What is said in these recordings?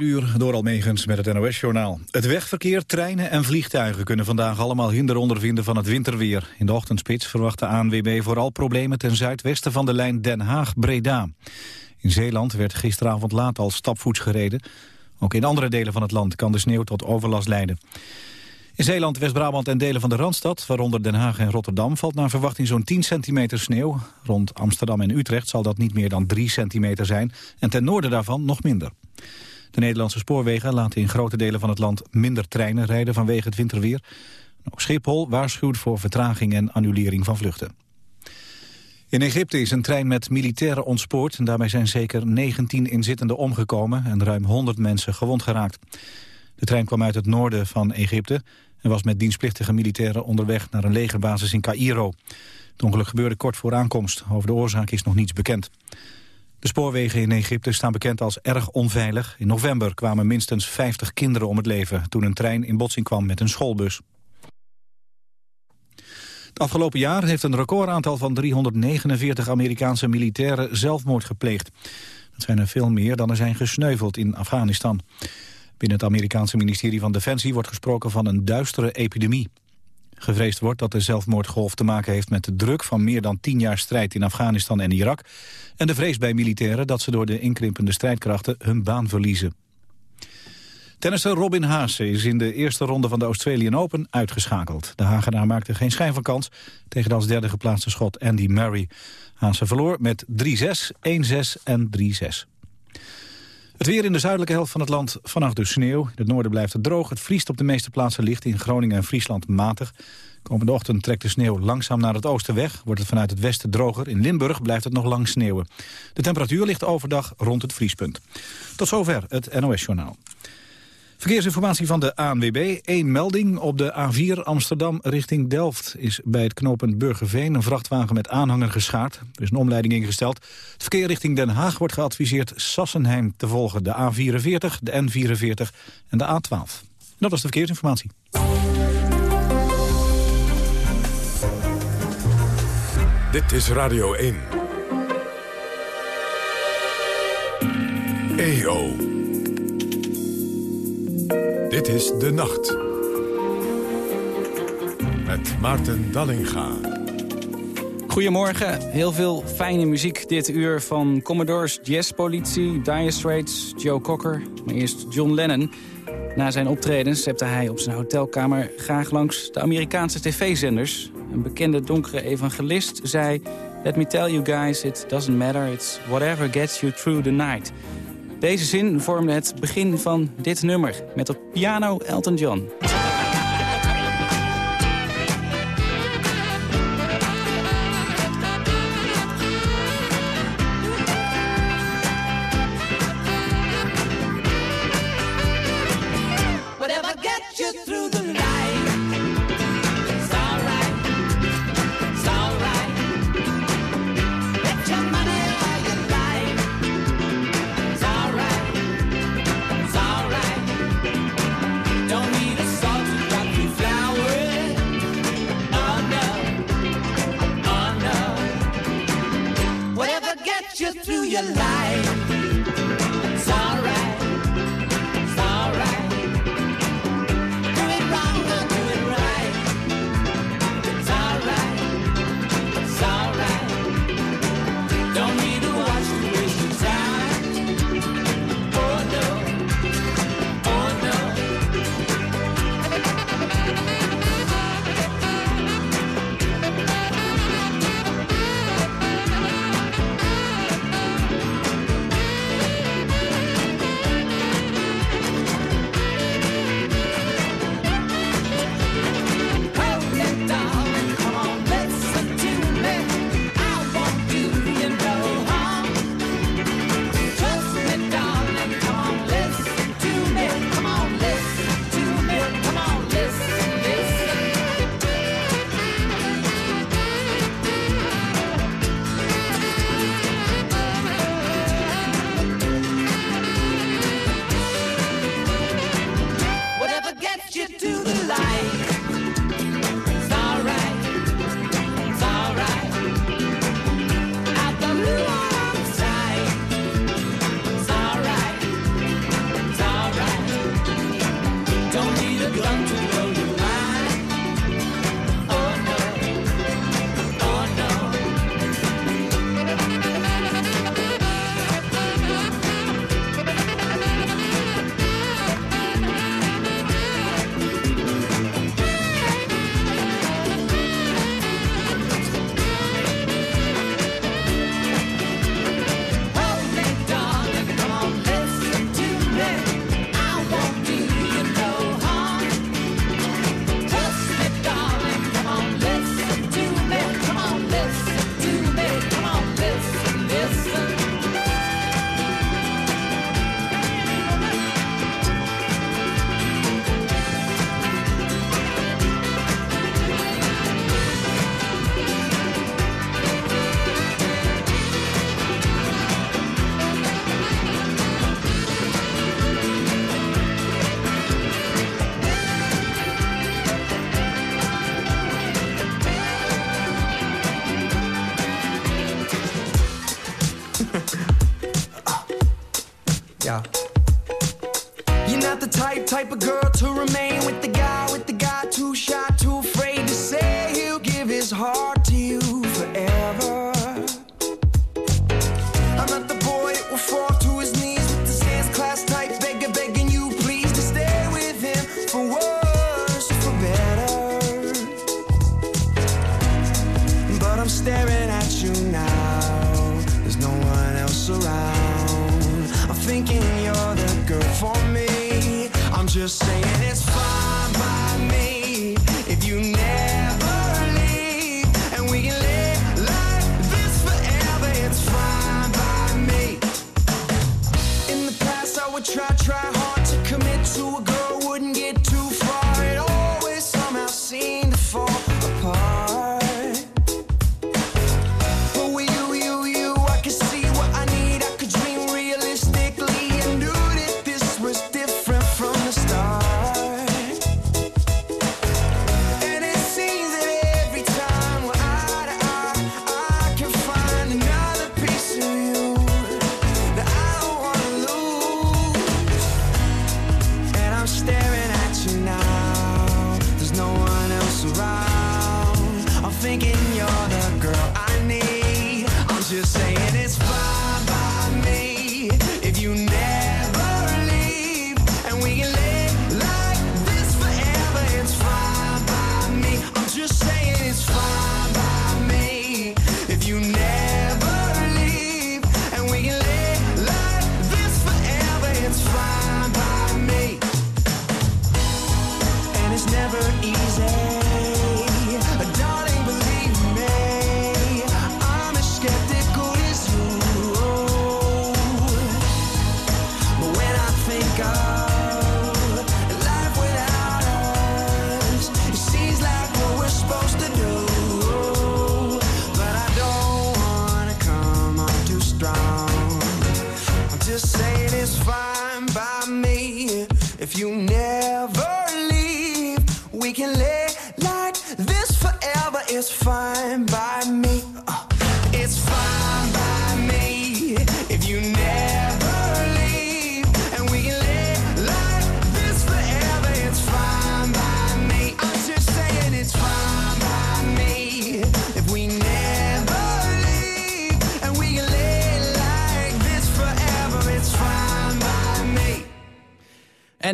uur door Almegens met het NOS-journaal. Het wegverkeer, treinen en vliegtuigen kunnen vandaag allemaal hinder ondervinden van het winterweer. In de ochtendspits verwacht de ANWB vooral problemen ten zuidwesten van de lijn Den Haag-Breda. In Zeeland werd gisteravond laat al stapvoets gereden. Ook in andere delen van het land kan de sneeuw tot overlast leiden. In Zeeland, West-Brabant en delen van de Randstad, waaronder Den Haag en Rotterdam, valt naar verwachting zo'n 10 centimeter sneeuw. Rond Amsterdam en Utrecht zal dat niet meer dan 3 centimeter zijn en ten noorden daarvan nog minder. De Nederlandse spoorwegen laten in grote delen van het land minder treinen rijden vanwege het winterweer. Ook Schiphol waarschuwt voor vertraging en annulering van vluchten. In Egypte is een trein met militairen ontspoord. En daarbij zijn zeker 19 inzittenden omgekomen en ruim 100 mensen gewond geraakt. De trein kwam uit het noorden van Egypte en was met dienstplichtige militairen onderweg naar een legerbasis in Cairo. Het ongeluk gebeurde kort voor aankomst. Over de oorzaak is nog niets bekend. De spoorwegen in Egypte staan bekend als erg onveilig. In november kwamen minstens 50 kinderen om het leven... toen een trein in botsing kwam met een schoolbus. Het afgelopen jaar heeft een recordaantal van 349 Amerikaanse militairen zelfmoord gepleegd. Dat zijn er veel meer dan er zijn gesneuveld in Afghanistan. Binnen het Amerikaanse ministerie van Defensie wordt gesproken van een duistere epidemie. Gevreesd wordt dat de zelfmoordgolf te maken heeft met de druk van meer dan tien jaar strijd in Afghanistan en Irak en de vrees bij militairen dat ze door de inkrimpende strijdkrachten hun baan verliezen. Tennisser Robin Haase is in de eerste ronde van de Australian Open uitgeschakeld. De Hagenaar maakte geen schijn van kans tegen de als derde geplaatste schot Andy Murray. Haase verloor met 3-6, 1-6 en 3-6. Het weer in de zuidelijke helft van het land vannacht dus sneeuw. In het noorden blijft het droog. Het vriest op de meeste plaatsen licht in Groningen en Friesland matig. Komende ochtend trekt de sneeuw langzaam naar het oosten weg. Wordt het vanuit het westen droger. In Limburg blijft het nog lang sneeuwen. De temperatuur ligt overdag rond het vriespunt. Tot zover het NOS-journaal. Verkeersinformatie van de ANWB. Eén melding op de A4 Amsterdam richting Delft... is bij het knooppunt Burgerveen een vrachtwagen met aanhanger geschaard. Er is een omleiding ingesteld. Het verkeer richting Den Haag wordt geadviseerd Sassenheim te volgen. De A44, de N44 en de A12. Dat was de verkeersinformatie. Dit is Radio 1. EO. Dit is De Nacht. Met Maarten Dallinga. Goedemorgen, heel veel fijne muziek dit uur van Commodores, Jazz Politie, Dire Straits, Joe Cocker, maar eerst John Lennon. Na zijn optredens zette hij op zijn hotelkamer graag langs de Amerikaanse tv-zenders. Een bekende donkere evangelist zei... Let me tell you guys, it doesn't matter, it's whatever gets you through the night. Deze zin vormde het begin van dit nummer, met op piano Elton John.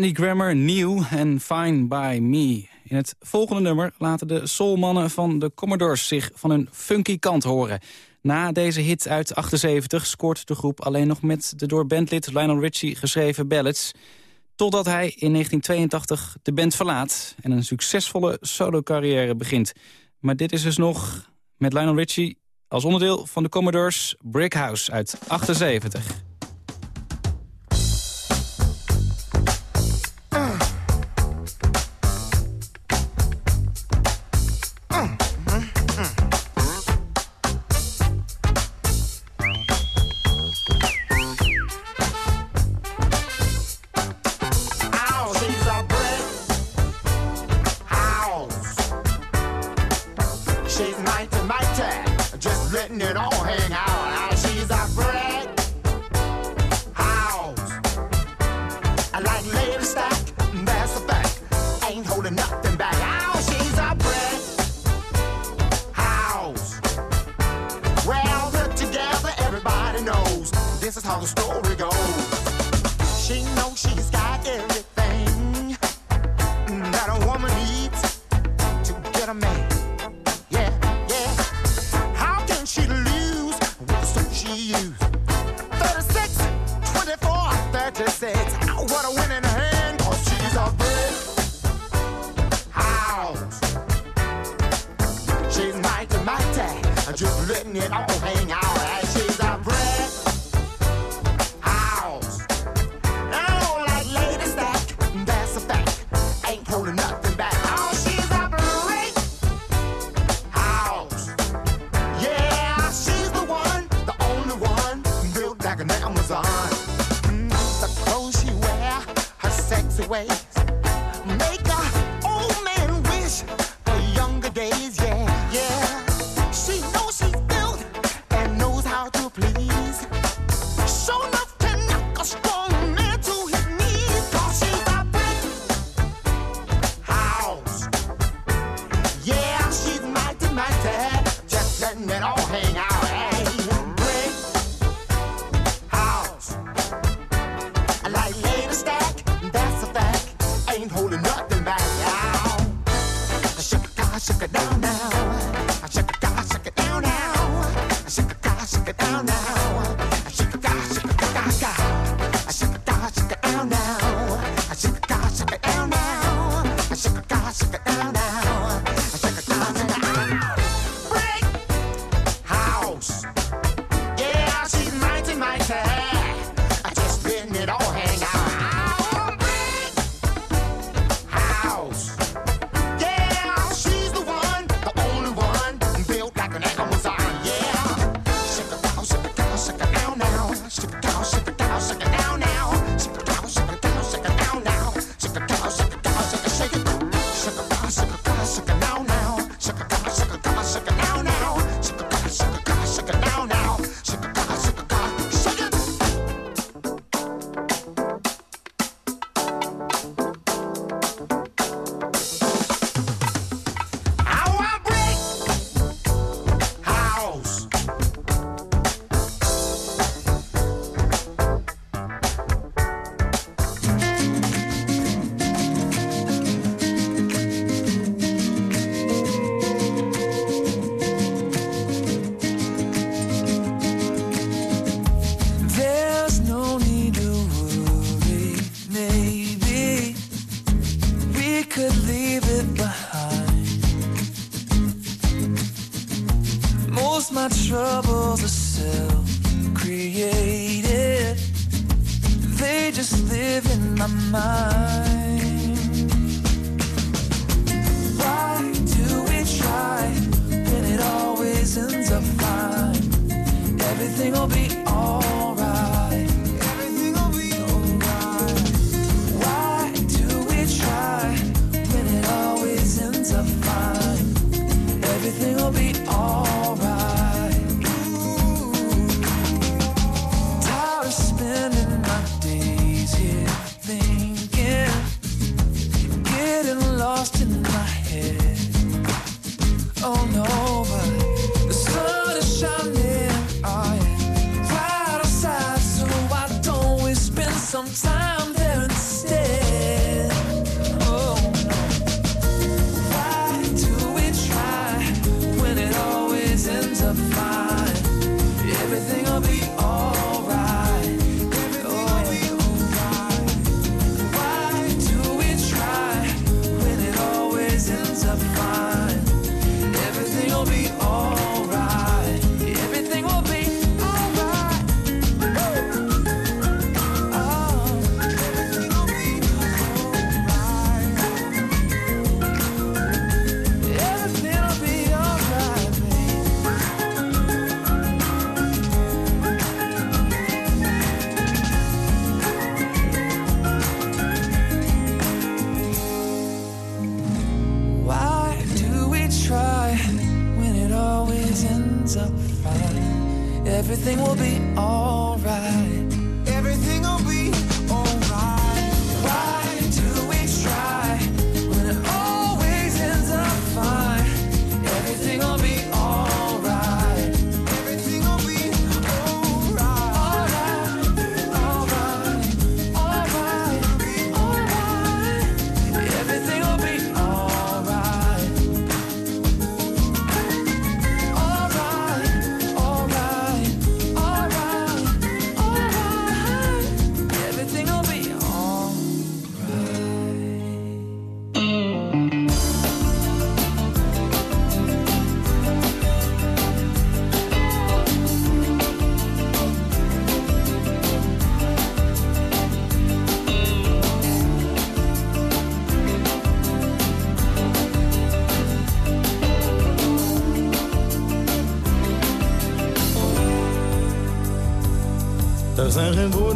Mandy Grammer, nieuw en Fine By Me. In het volgende nummer laten de soulmannen van de Commodores zich van hun funky kant horen. Na deze hit uit 78 scoort de groep alleen nog met de door bandlid Lionel Richie geschreven ballads. Totdat hij in 1982 de band verlaat en een succesvolle solo-carrière begint. Maar dit is dus nog met Lionel Richie als onderdeel van de Commodores Brick House uit 78. my troubles are self-created. They just live in my mind. Why do we try when it always ends up fine? Everything will be alright.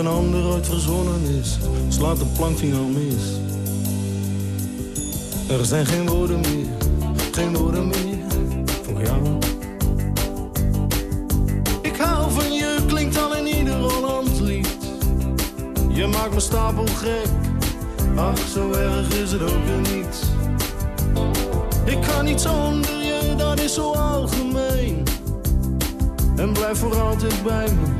Een ander ooit verzonnen is, slaat de plankvinger mis. Er zijn geen woorden meer, geen woorden meer voor jou. Ik hou van je, klinkt al in ieder Hollands lied. Je maakt me stapel gek, ach zo erg is het ook niet. Ik kan niet zonder je, dat is zo algemeen. En blijf voor altijd bij me.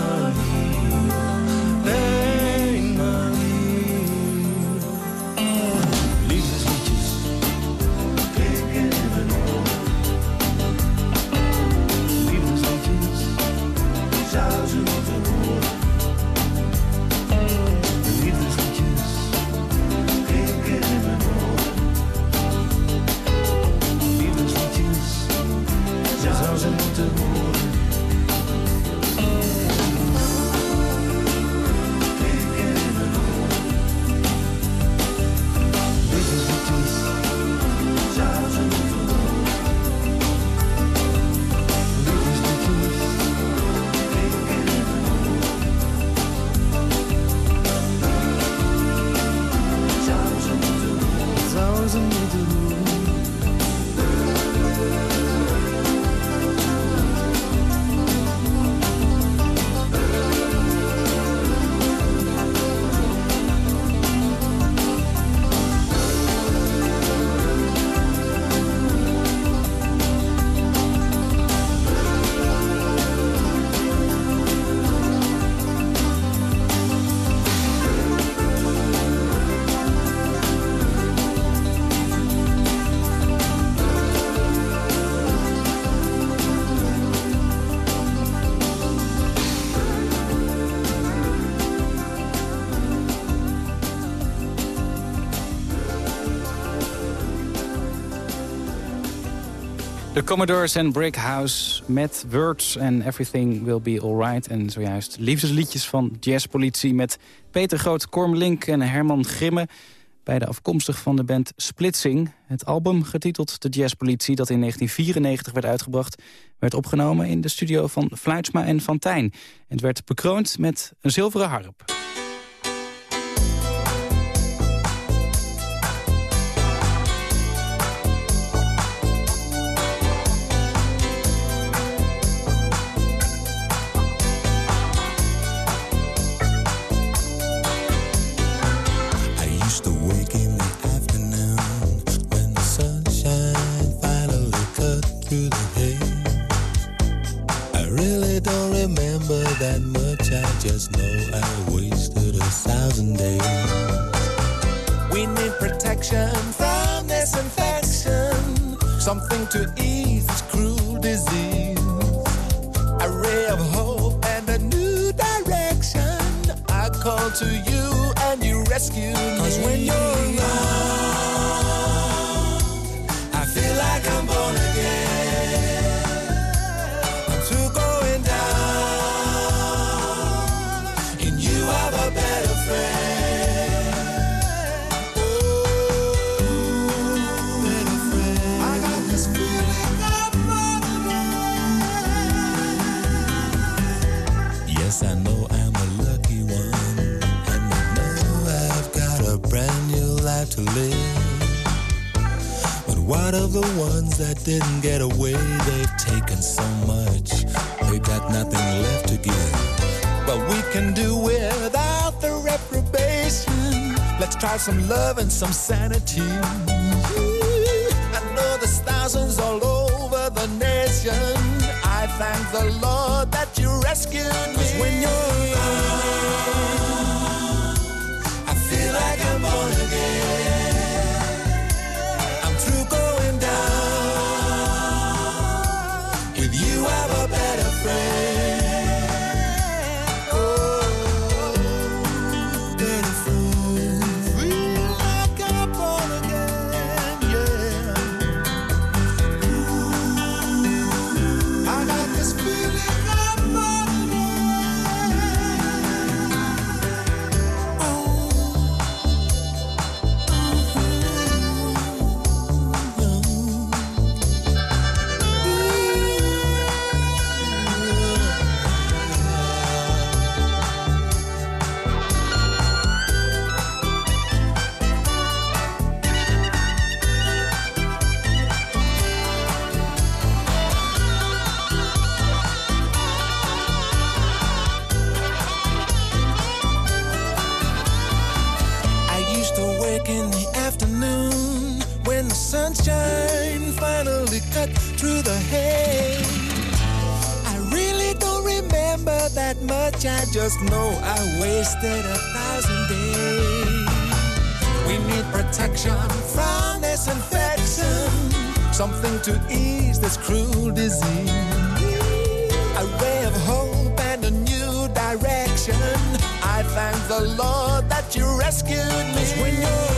De Commodores en Brick House met Words and Everything Will Be Alright. En zojuist liefdesliedjes van Jazzpolitie met Peter Groot, Kormelink en Herman Grimme. Beide afkomstig van de band Splitsing. Het album, getiteld De Jazzpolitie, dat in 1994 werd uitgebracht... werd opgenomen in de studio van Fluitsma en Van Tijn. En het werd bekroond met een zilveren harp. I really don't remember that much. I just know I wasted a thousand days. We need protection from this infection, something to ease this cruel disease. A ray of hope and a new direction. I call to you and you rescue me. Cause when you're around, What of the ones that didn't get away? They've taken so much, they've got nothing left to give. But we can do without the reprobation. Let's try some love and some sanity. I know there's thousands all over the nation. I thank the Lord that you rescued me. Cause when you're lasted a thousand days. We need protection from this infection, something to ease this cruel disease. A ray of hope and a new direction. I thank the Lord that you rescued me.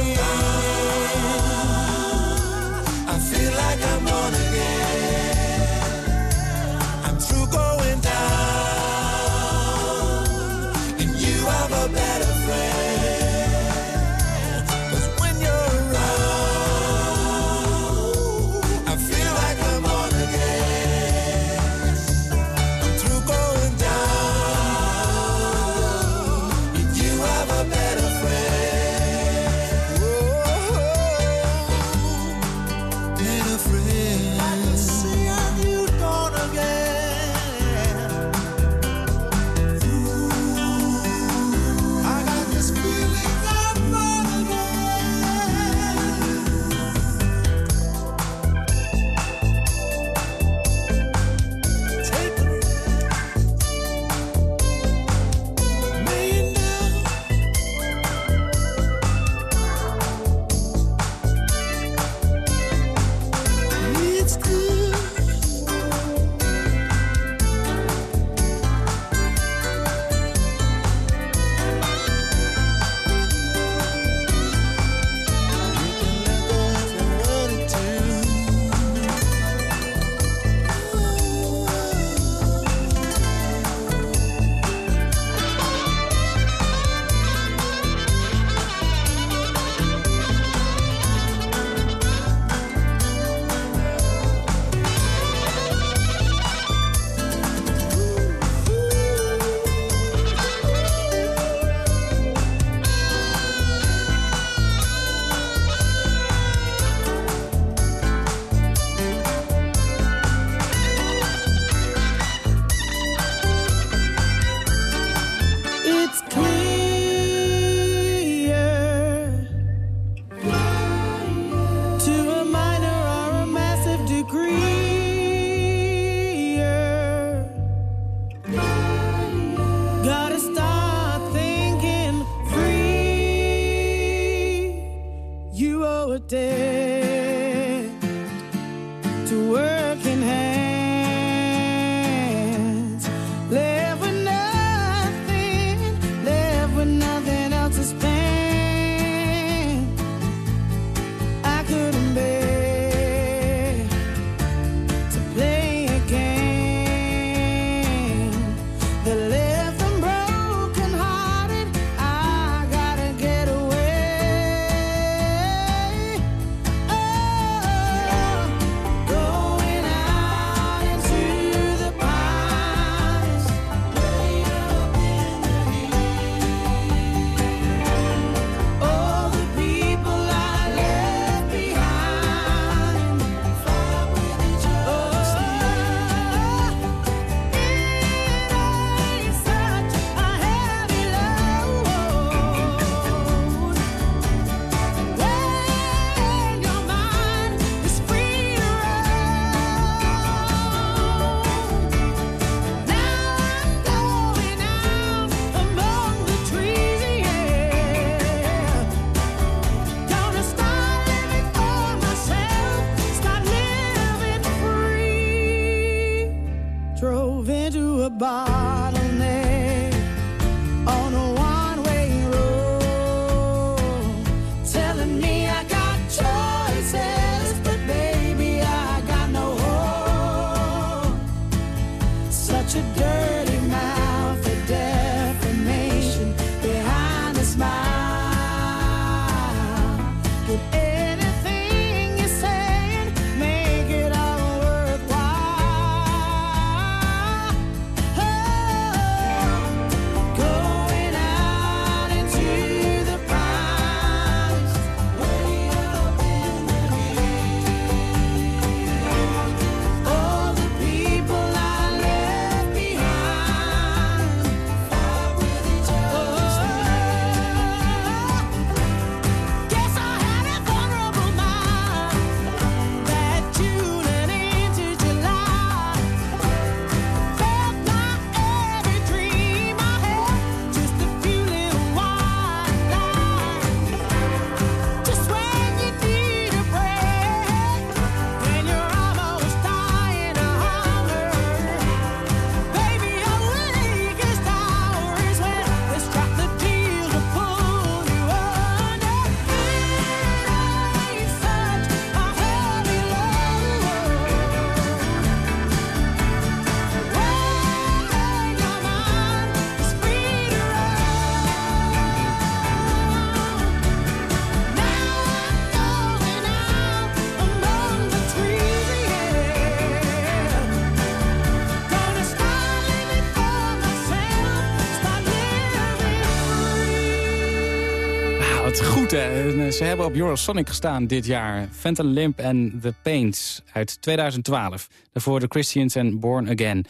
Hebben op Eurosonic gestaan dit jaar. Phantom Limp en The Paints uit 2012. Daarvoor The Christians en Born Again.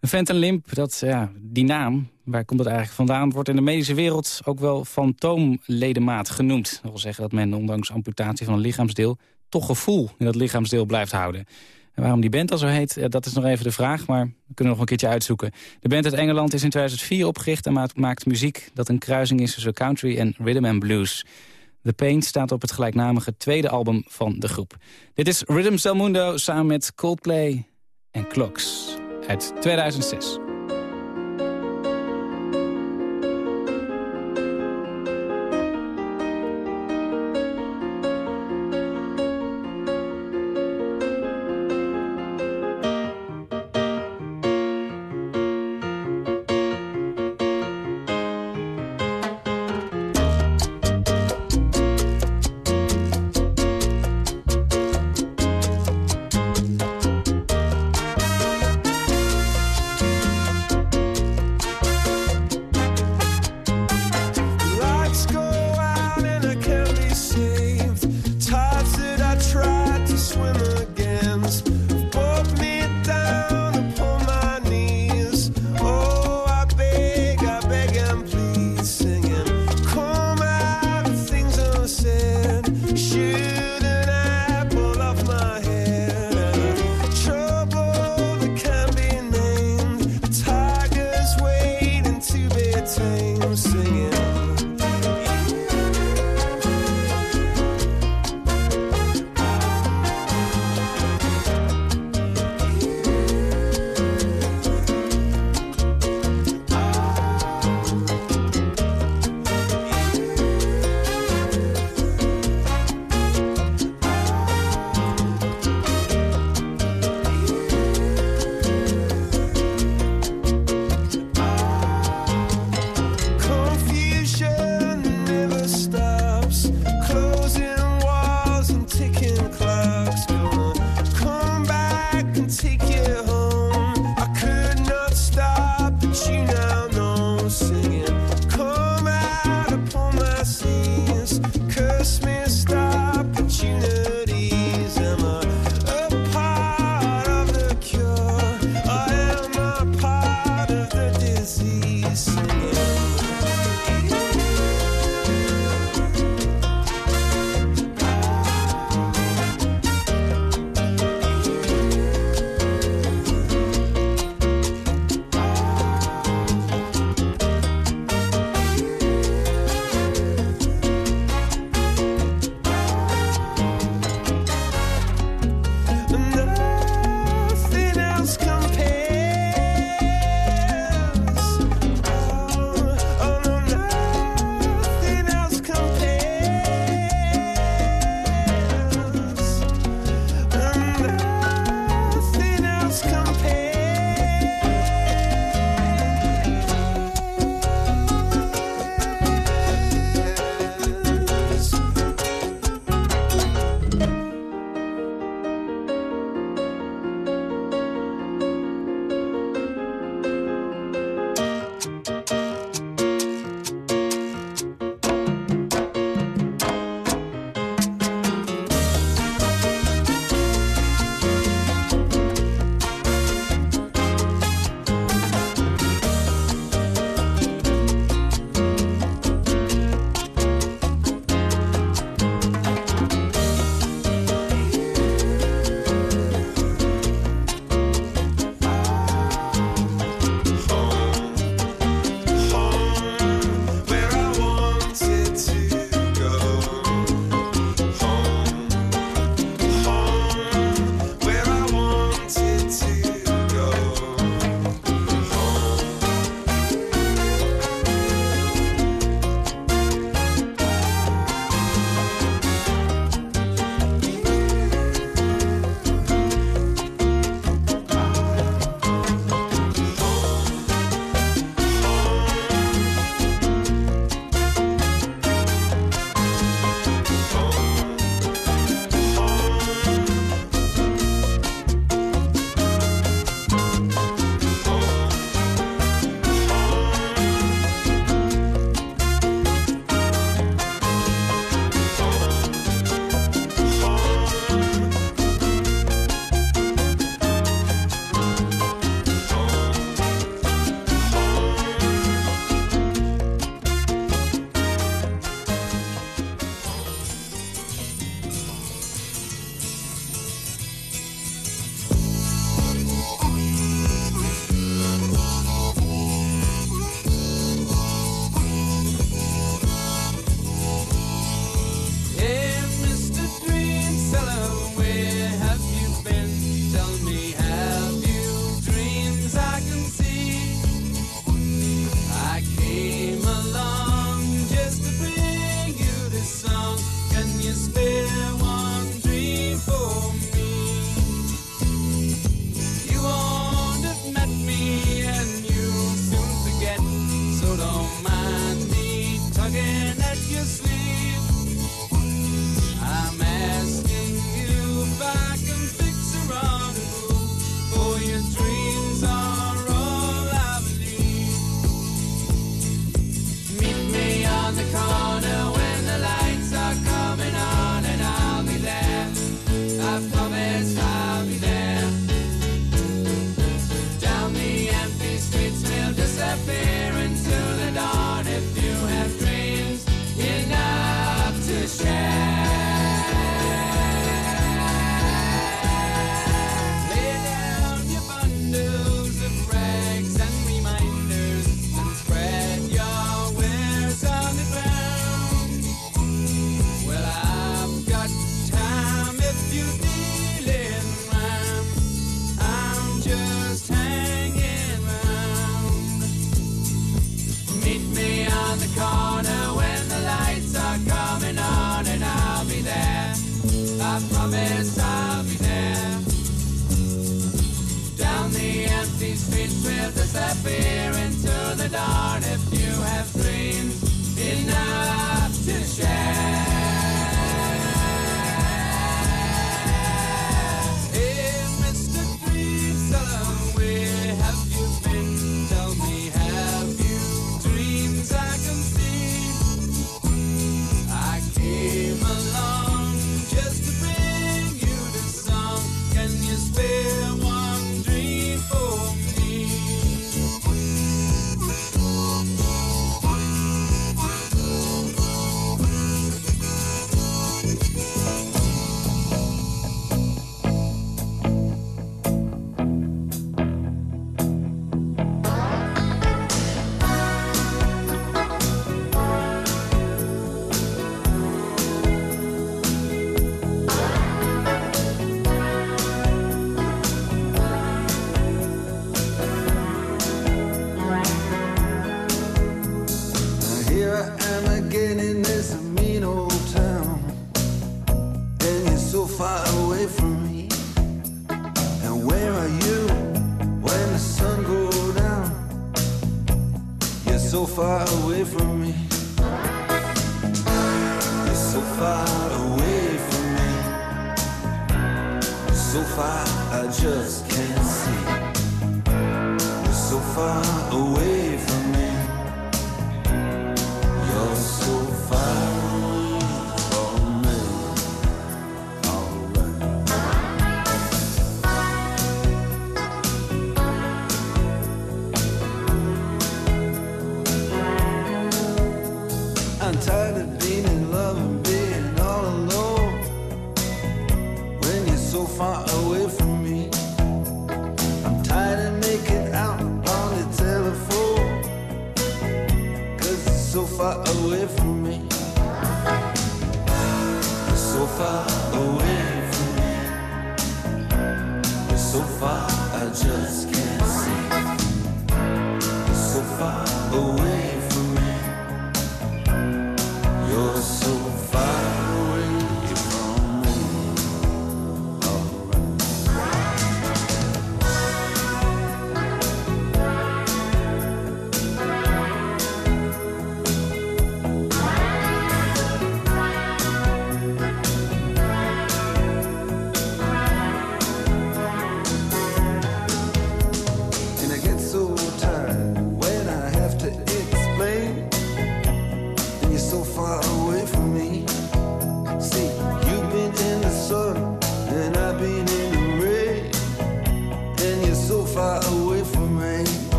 Phantom Limp, dat, ja, die naam, waar komt dat eigenlijk vandaan... wordt in de medische wereld ook wel fantoomledemaat genoemd. Dat wil zeggen dat men ondanks amputatie van een lichaamsdeel... toch gevoel in dat lichaamsdeel blijft houden. En waarom die band al zo heet, eh, dat is nog even de vraag... maar we kunnen nog een keertje uitzoeken. De band uit Engeland is in 2004 opgericht en maakt muziek... dat een kruising is tussen country en rhythm and blues. The Pain staat op het gelijknamige tweede album van de groep. Dit is Rhythm Del Mundo samen met Coldplay en Clocks uit 2006. far away from me. So far, I just can't see. So far away.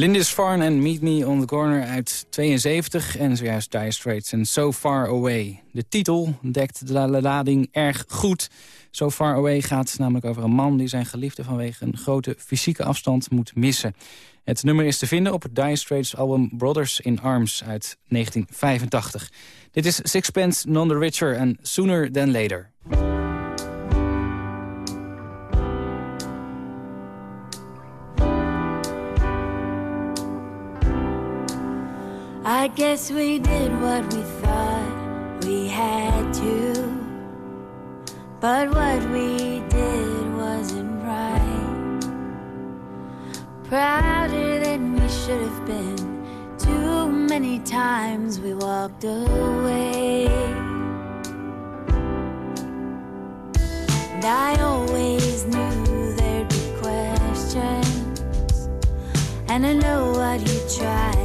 Lindisfarne and Meet Me on the Corner uit 72 en zojuist Dire Straits en So Far Away. De titel dekt de lading erg goed. So Far Away gaat namelijk over een man die zijn geliefde vanwege een grote fysieke afstand moet missen. Het nummer is te vinden op het Dire Straits album Brothers in Arms uit 1985. Dit is Sixpence None the Richer en Sooner Than Later. guess we did what we thought we had to. But what we did wasn't right. Prouder than we should have been. Too many times we walked away. And I always knew there'd be questions. And I know what you tried.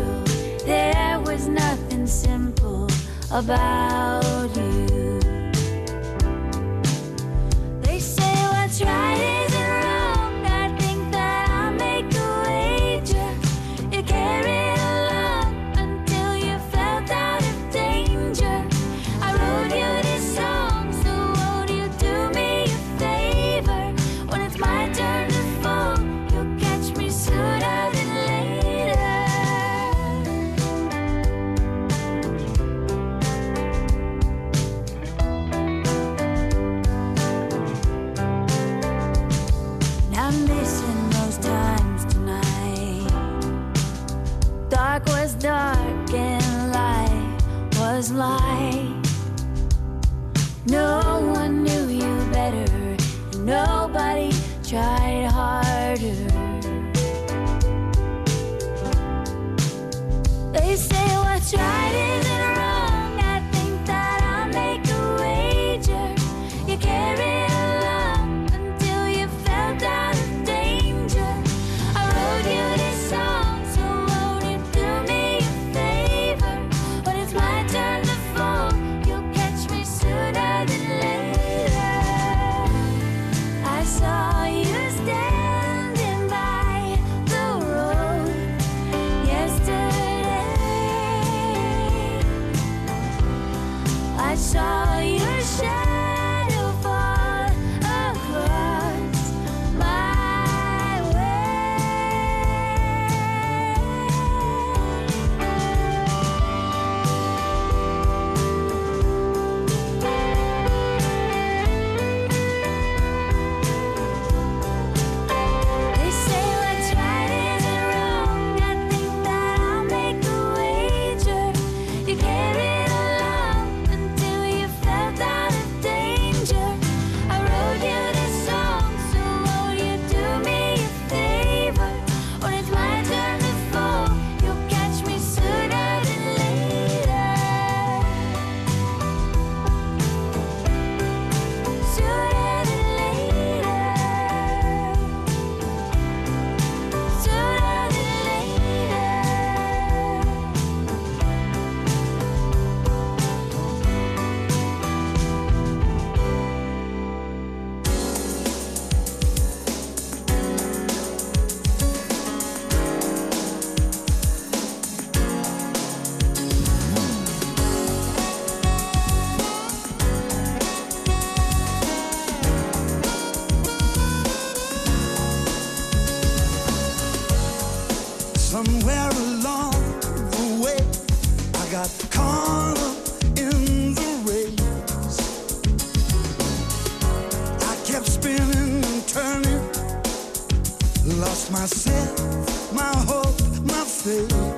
true. There was nothing simple about you. life. through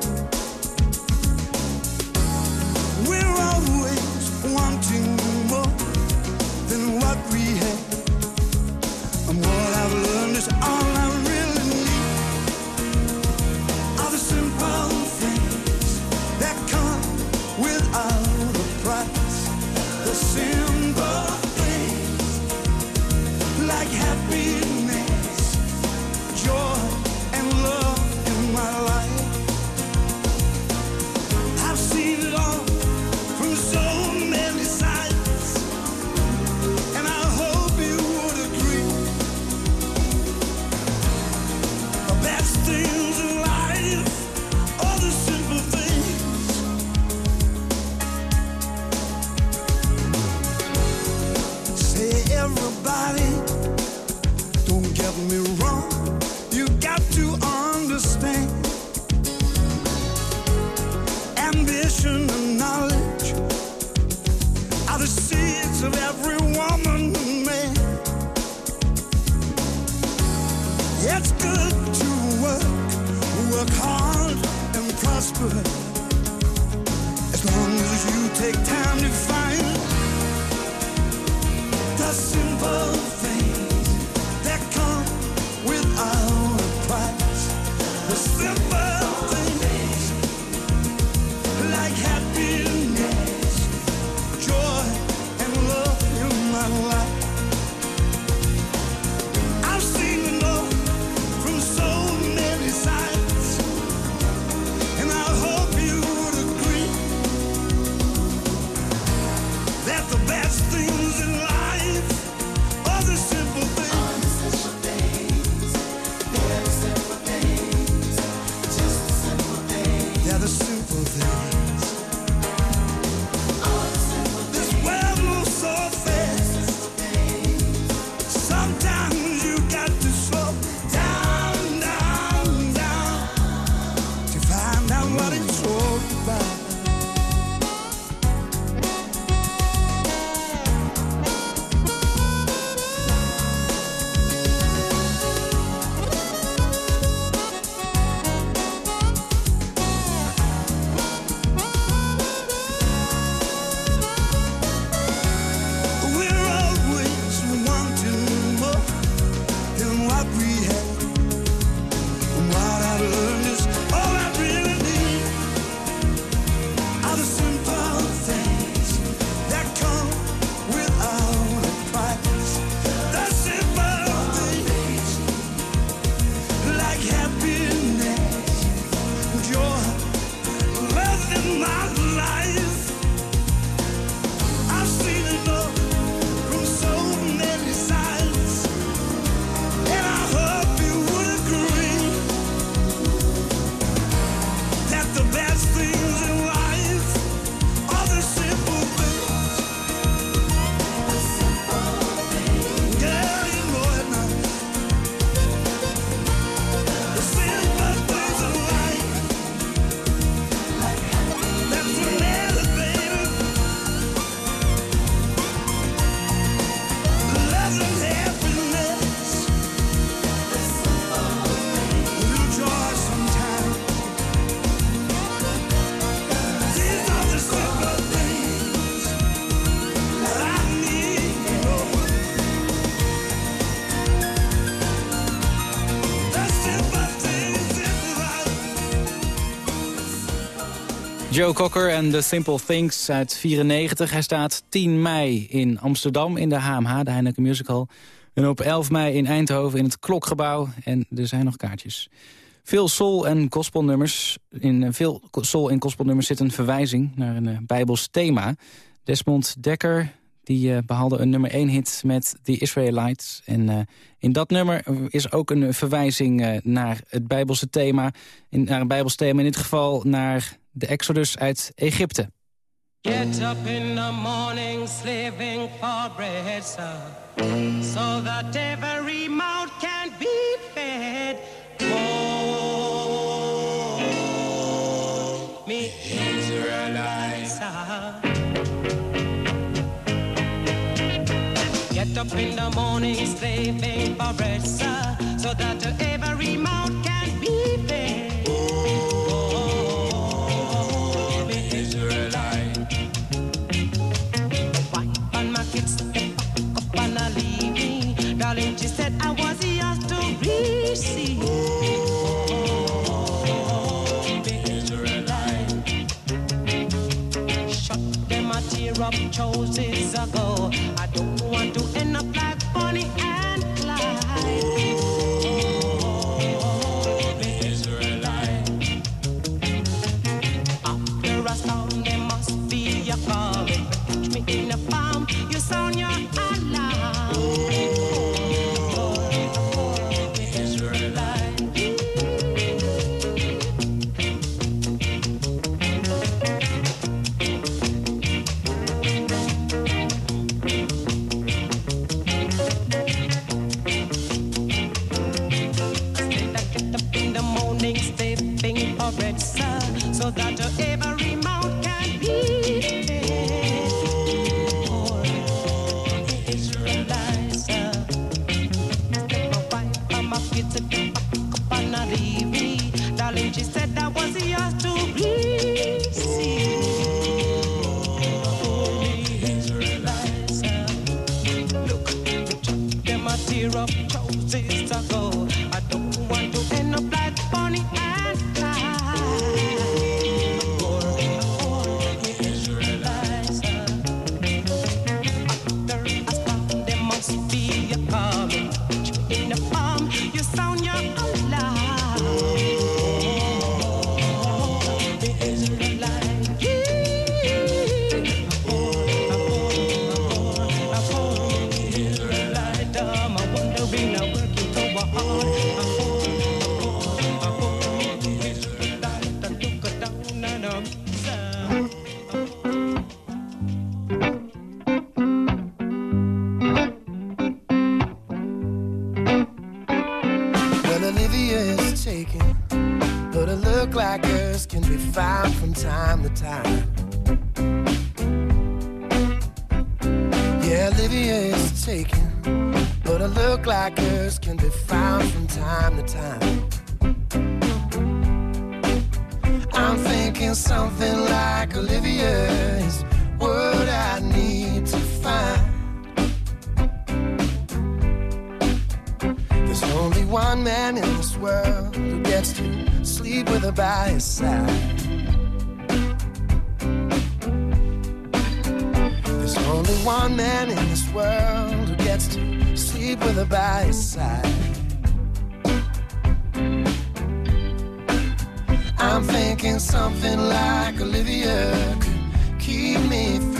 Joe Cocker en The Simple Things uit 94. Hij staat 10 mei in Amsterdam in de HMH, de Heineken Musical. En op 11 mei in Eindhoven in het Klokgebouw. En er zijn nog kaartjes. Veel soul- en gospelnummers. In eh, veel soul- en gospelnummers zit een verwijzing naar een eh, Bijbels thema. Desmond Dekker die eh, behaalde een nummer 1 hit met The Israelites. En in dat nummer is ook een verwijzing naar het Bijbelse thema. Naar een Bijbels thema, in dit geval naar de Exodus uit Egypte. Get up in the morning, slaving for bread, sir, so that every mouth can be fed. Oh, me Israelites. Get up in the morning, slaving for bread, sir, so that every mouth up choices ago. I don't want to thinking something like Olivia is what I need to find. There's only one man in this world who gets to sleep with her by his side. There's only one man in this world who gets to sleep with her by his side. I'm thinking something like Olivia could keep me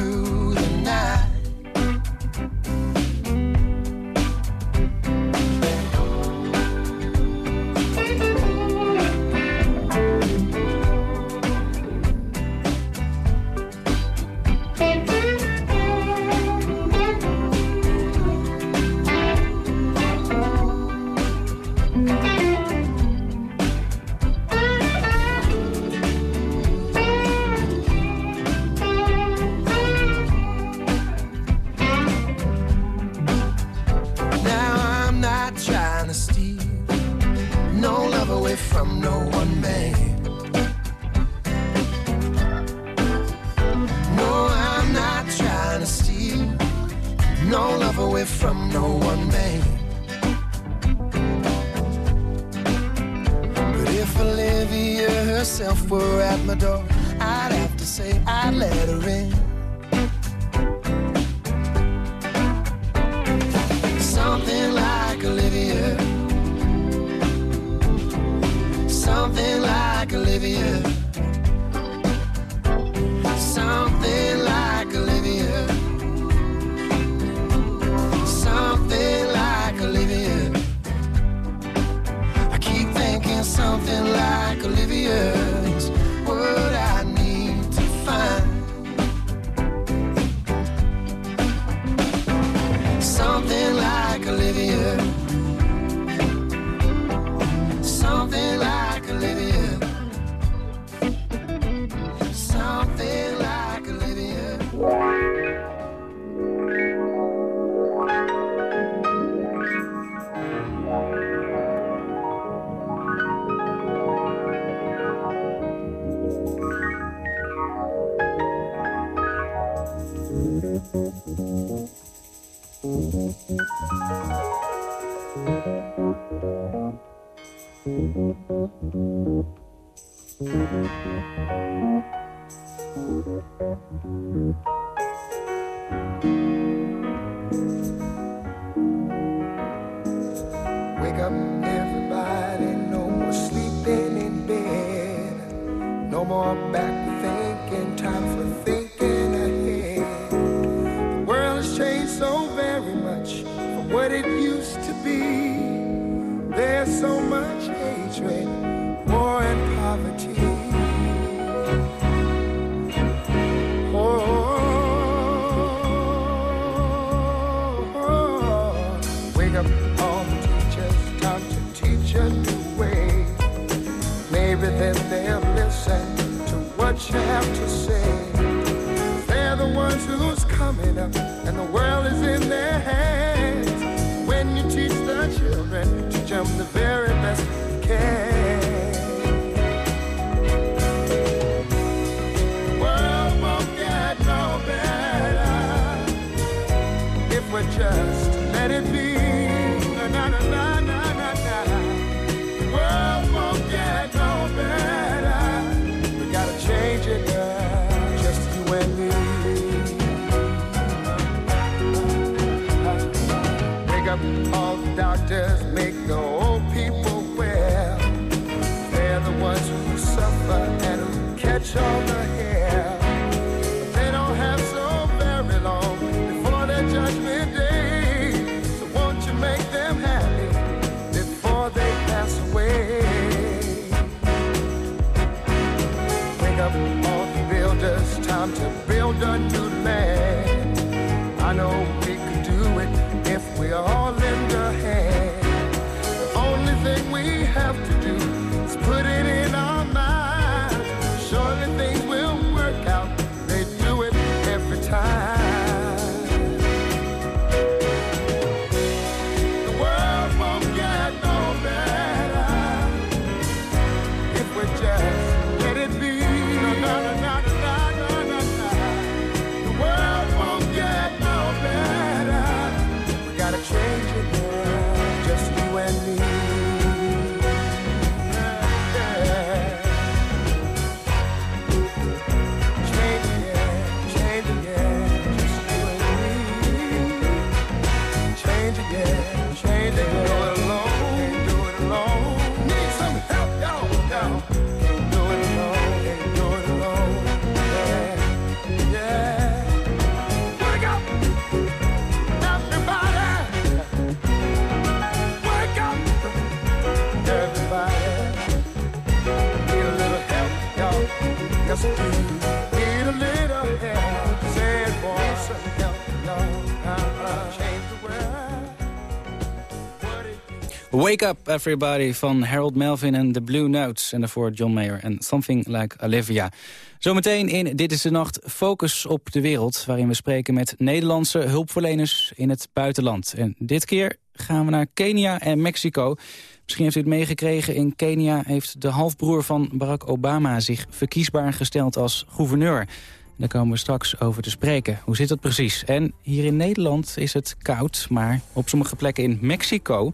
Wake Up Everybody van Harold Melvin en The Blue Notes. En daarvoor John Mayer en Something Like Olivia. Zometeen in Dit is de Nacht Focus op de Wereld... waarin we spreken met Nederlandse hulpverleners in het buitenland. En dit keer gaan we naar Kenia en Mexico. Misschien heeft u het meegekregen. In Kenia heeft de halfbroer van Barack Obama zich verkiesbaar gesteld als gouverneur. Daar komen we straks over te spreken. Hoe zit dat precies? En hier in Nederland is het koud, maar op sommige plekken in Mexico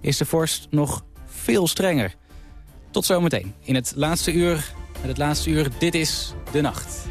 is de vorst nog veel strenger. Tot zometeen in het laatste uur. Met het laatste uur, dit is De Nacht.